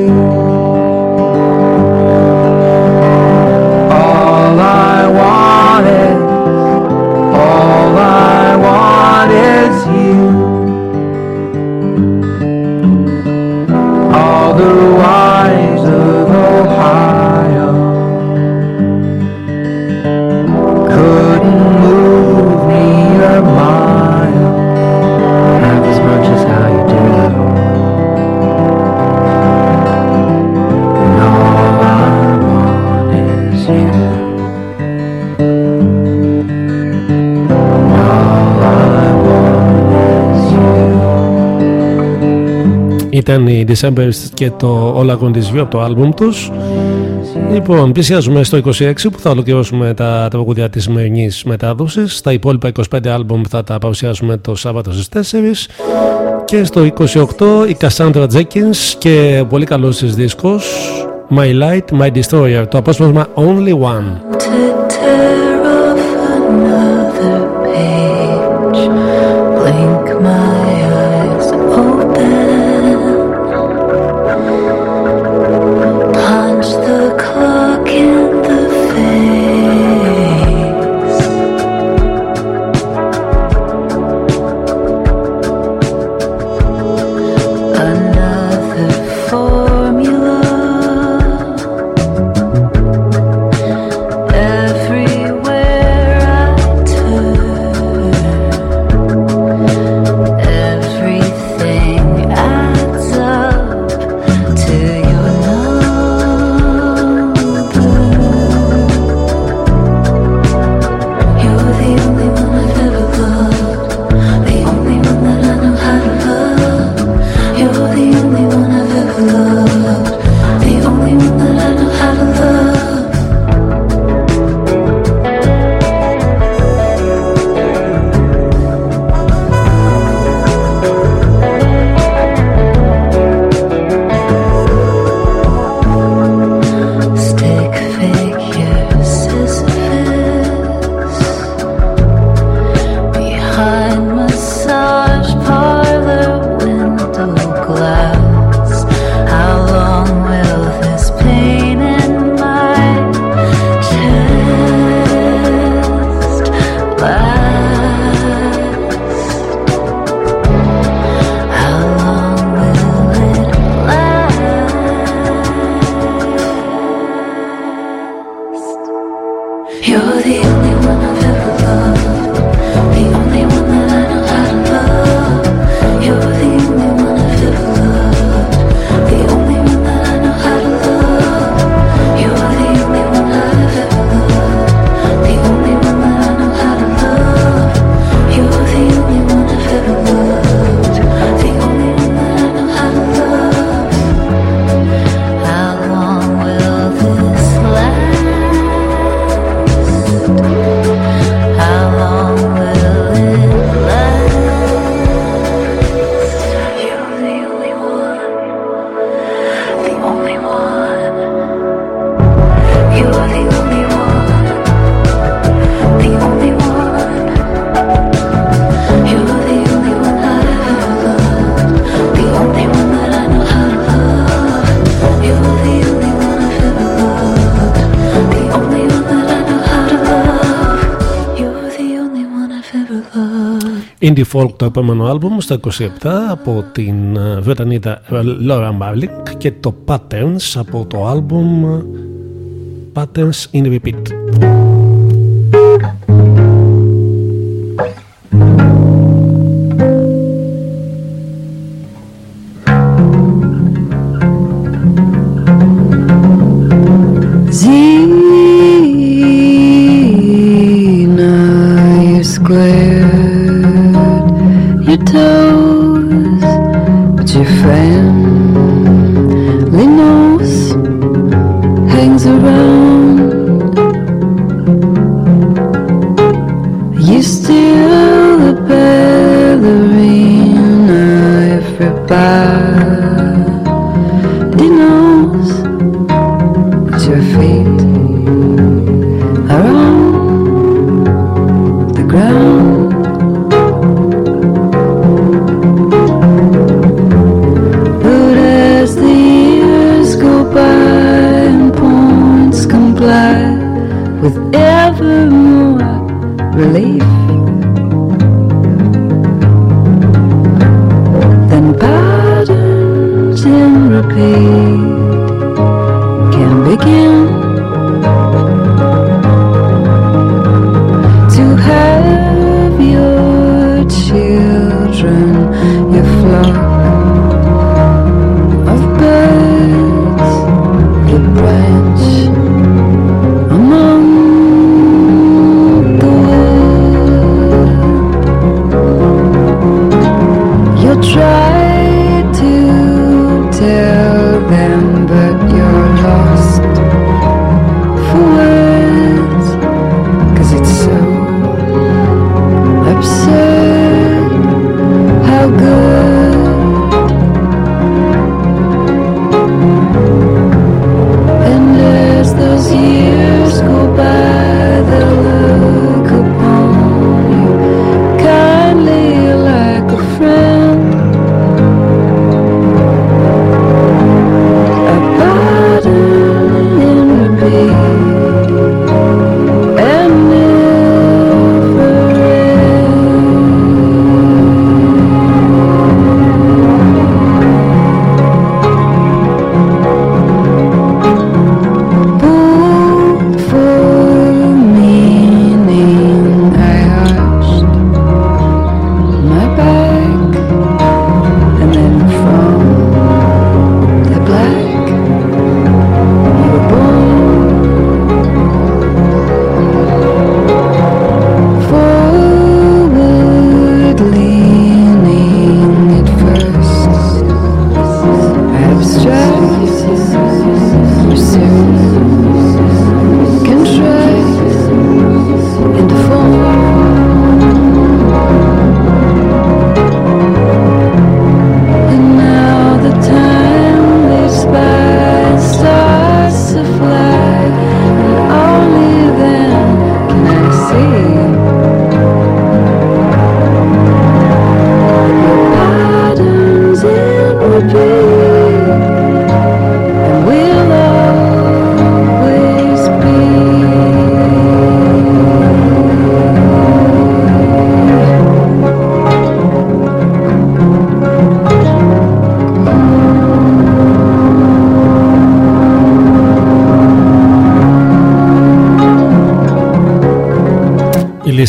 Ήταν οι December και το All I Want Is You από το άλμπουμ τους. Λοιπόν, πλησιάζουμε στο 26 που θα ολοκληρώσουμε τα τραγούδια της σημερινής μετάδοσης. Τα υπόλοιπα 25 άλμπουμ θα τα παρουσιάσουμε το Σάββατο στις 4. Και στο 28 η Cassandra Jenkins και πολύ καλός της δίσκος My Light, My Destroyer, το απόσπασμα Only One. to tear off another page. Blink my Folk το επόμενο άλμπουμ στο 27 από την ε, Βρετανίδα ε, Laura Marling και το Patterns από το άλμπουμ ε, Patterns in Repeat.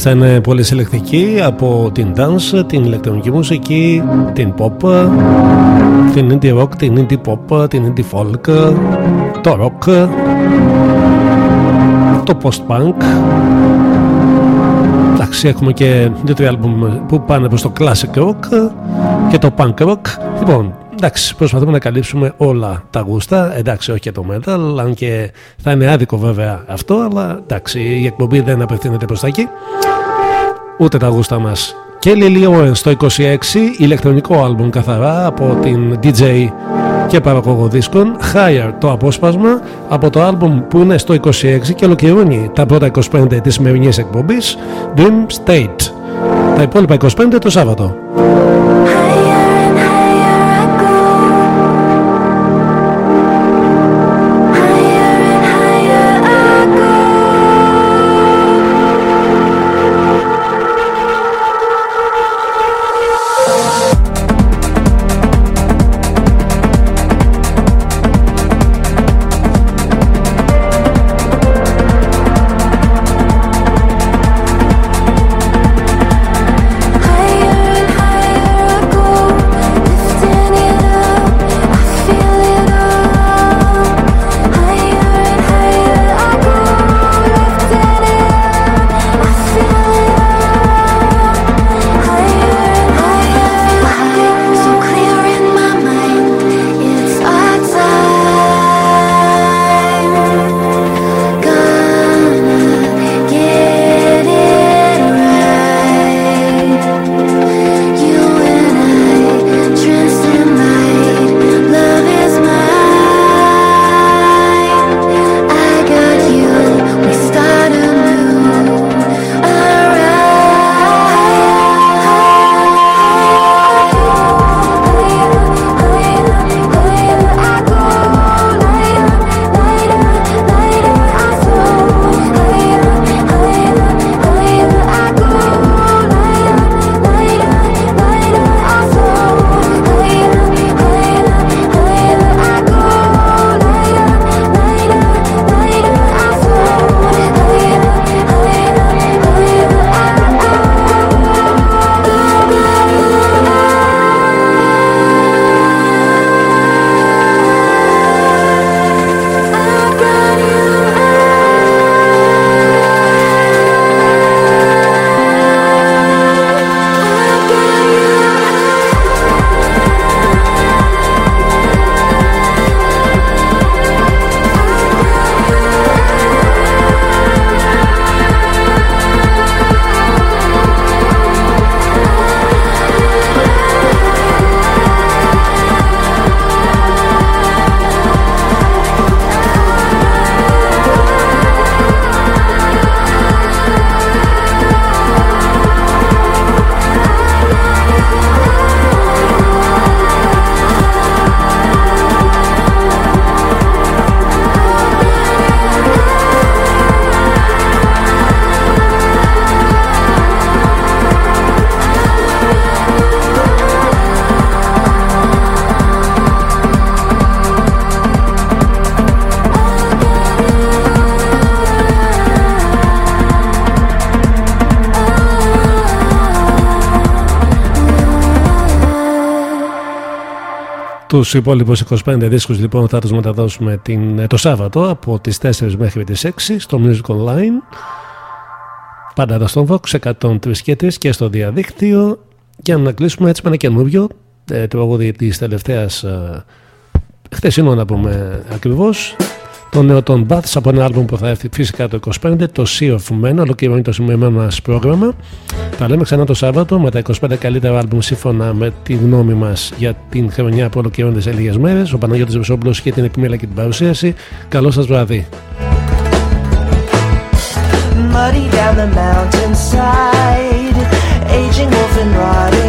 Λίστα είναι πολύ συλλεκτική από την dance, την ηλεκτρονική μουσική, την pop, την indie rock, την indie pop, την indie folk, το rock, το post-punk. Εντάξει, έχουμε και δύο-τρία άλμπουμ που πάνε προς το classic rock και το punk rock. Λοιπόν, εντάξει, προσπαθούμε να καλύψουμε όλα τα γούστα. Εντάξει, όχι και το metal, αν και θα είναι άδικο βέβαια αυτό, αλλά εντάξει, η εκπομπή δεν απευθύνεται προς τα εκεί. Ούτε τα γούστα μας. Και Lily Owens στο 26, ηλεκτρονικό άλμπουμ καθαρά από την DJ και παραγωγό δίσκων. Higher το απόσπασμα από το άλμπουμ που είναι στο 26 και ολοκληρώνει τα πρώτα 25 της σημερινής εκπομπής Dream State. Τα υπόλοιπα 25 το Σάββατο. Τους υπόλοιπους 25 δίσκους λοιπόν θα τους μεταδώσουμε την, το Σάββατο από τις 4 μέχρι τις 6 στο Music Online. Πάντα εδώ στον Vox 103 και 3 και στο διαδίκτυο. Για να κλείσουμε έτσι με ένα καινούριο ε, τραγούδι της τελευταίας ε, χθεσινό να πούμε ακριβώς το νέο των Baths από ένα άλμπουμ που θα έρθει φυσικά το 25 το Sea of Men ολοκληρώνει το σημειωμένο μας πρόγραμμα θα λέμε ξανά το Σάββατο με τα 25 καλύτερα άλμπουμ σύμφωνα με τη γνώμη μας για την χρονιά που ολοκληρώνεται σε λίγες μέρες. Ο Παναγιώτης Βεσόπουλος και την επιμέλεια και την παρουσίαση. Καλό σας βράδυ. Muddy down the mountainside Aging wolf and rotting